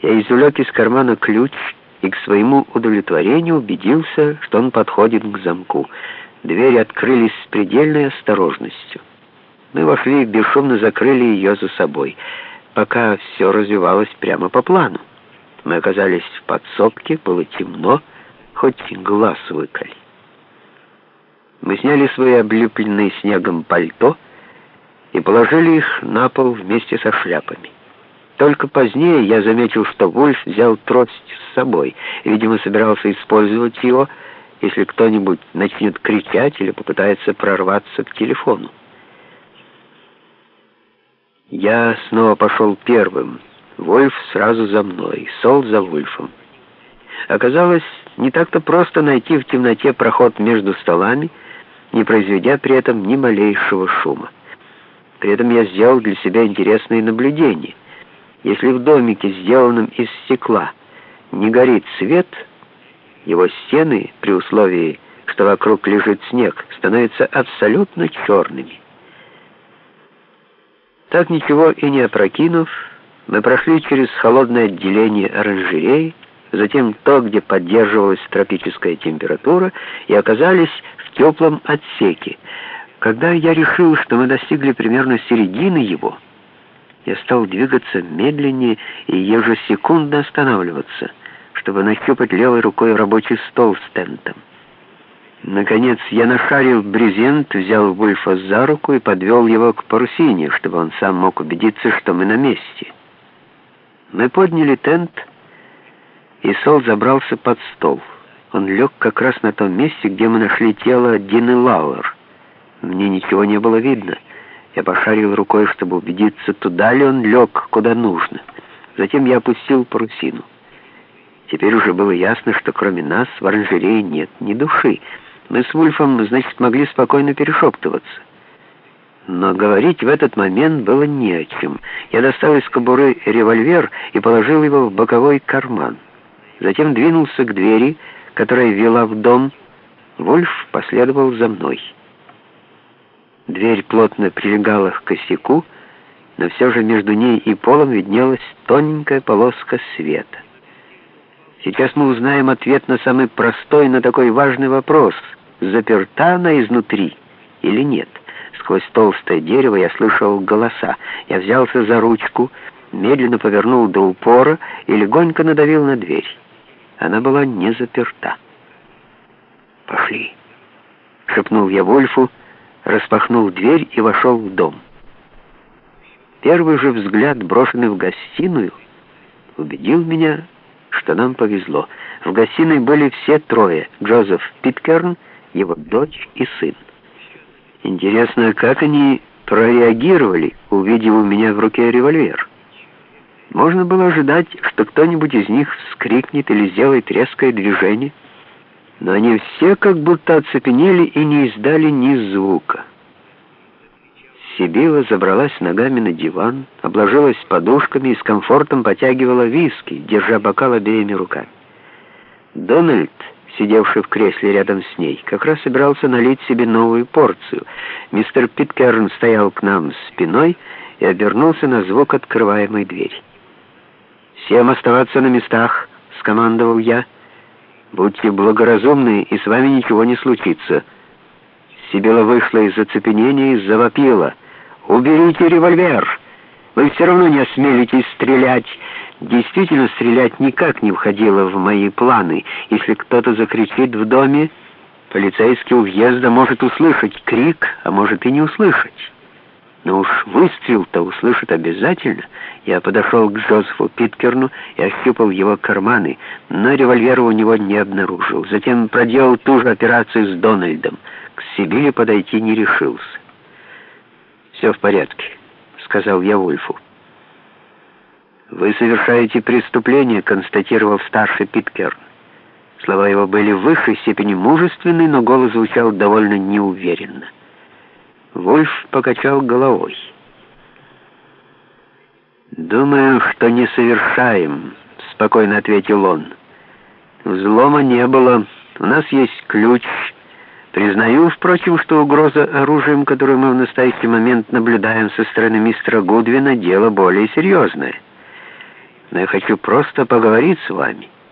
Я извлек из кармана ключ и к своему удовлетворению убедился, что он подходит к замку. Двери открылись с предельной осторожностью. Мы вошли и бесшумно закрыли ее за собой, пока все развивалось прямо по плану. Мы оказались в подсобке, было темно, хоть глаз выколи. Мы сняли свои облепленные снегом пальто и положили их на пол вместе со шляпами. Только позднее я заметил, что Вульф взял трость с собой, видимо, собирался использовать его, если кто-нибудь начнет кричать или попытается прорваться к телефону. Я снова пошел первым. Вольф сразу за мной, Сол за Вульфом. Оказалось, не так-то просто найти в темноте проход между столами, не произведя при этом ни малейшего шума. При этом я сделал для себя интересные наблюдения. Если в домике, сделанном из стекла, не горит свет, его стены, при условии, что вокруг лежит снег, становятся абсолютно черными. Так ничего и не опрокинув, мы прошли через холодное отделение оранжереи, затем то, где поддерживалась тропическая температура, и оказались в теплом отсеке. Когда я решил, что мы достигли примерно середины его, я стал двигаться медленнее и ежесекундно останавливаться, чтобы нащупать левой рукой рабочий стол с тентом. Наконец я нашарил брезент, взял Вульфа за руку и подвел его к парусине, чтобы он сам мог убедиться, что мы на месте. Мы подняли тент, и Сол забрался под стол. Он лег как раз на том месте, где мы нашли тело Дины Лауэр. Мне ничего не было видно. Я пошарил рукой, чтобы убедиться, туда ли он лег, куда нужно. Затем я опустил парусину. Теперь уже было ясно, что кроме нас в оранжерее нет ни души. Мы с Вульфом, значит, могли спокойно перешептываться. Но говорить в этот момент было не о чем. Я достал из кобуры револьвер и положил его в боковой карман. Затем двинулся к двери, которая вела в дом. Вульф последовал за мной. Дверь плотно прилегала к косяку, но все же между ней и полом виднелась тоненькая полоска света. Сейчас мы узнаем ответ на самый простой, но такой важный вопрос. Заперта она изнутри или нет? Сквозь толстое дерево я слышал голоса. Я взялся за ручку, медленно повернул до упора и легонько надавил на дверь. Она была не заперта. «Пошли», — шепнул я Вольфу, распахнул дверь и вошел в дом. Первый же взгляд, брошенный в гостиную, убедил меня, что нам повезло. В гостиной были все трое — Джозеф Питкерн, его дочь и сын. Интересно, как они прореагировали, увидев у меня в руке револьвер. Можно было ожидать, что кто-нибудь из них вскрикнет или сделает резкое движение, но они все как будто оцепенели и не издали ни звука. Сибила забралась ногами на диван, обложилась подушками и с комфортом потягивала виски, держа бокал обеими руками. Дональд, сидевший в кресле рядом с ней, как раз собирался налить себе новую порцию. Мистер Питкерн стоял к нам спиной и обернулся на звук открываемой двери. «Всем оставаться на местах», — скомандовал я. «Будьте благоразумны, и с вами ничего не случится». Сибила вышла из оцепенения и завопила — «Уберите револьвер! Вы все равно не осмелитесь стрелять!» Действительно, стрелять никак не входило в мои планы. Если кто-то закричит в доме, полицейский у въезда может услышать крик, а может и не услышать. Но уж выстрел-то услышит обязательно. Я подошел к Джозефу Питкерну и ощупал его карманы, но револьвера у него не обнаружил. Затем проделал ту же операцию с Дональдом. К Сибили подойти не решился. «Все в порядке», — сказал я Ульфу. «Вы совершаете преступление», — констатировал старший Питкерн. Слова его были в высшей степени мужественны, но голос звучал довольно неуверенно. Вульф покачал головой. «Думаю, что не совершаем», — спокойно ответил он. «Взлома не было. У нас есть ключ, Признаю, впрочем, что угроза оружием, которую мы в настоящий момент наблюдаем со стороны мистера Гудвина, дело более серьезное. но я хочу просто поговорить с вами».